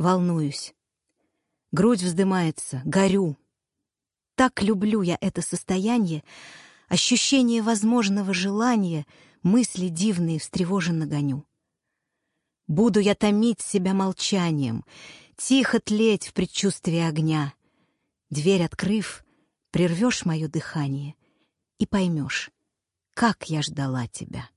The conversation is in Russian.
волнуюсь. Грудь вздымается, горю. Так люблю я это состояние, ощущение возможного желания, мысли дивные встревоженно гоню. Буду я томить себя молчанием, тихо тлеть в предчувствии огня. Дверь открыв, прервешь мое дыхание и поймешь, как я ждала тебя.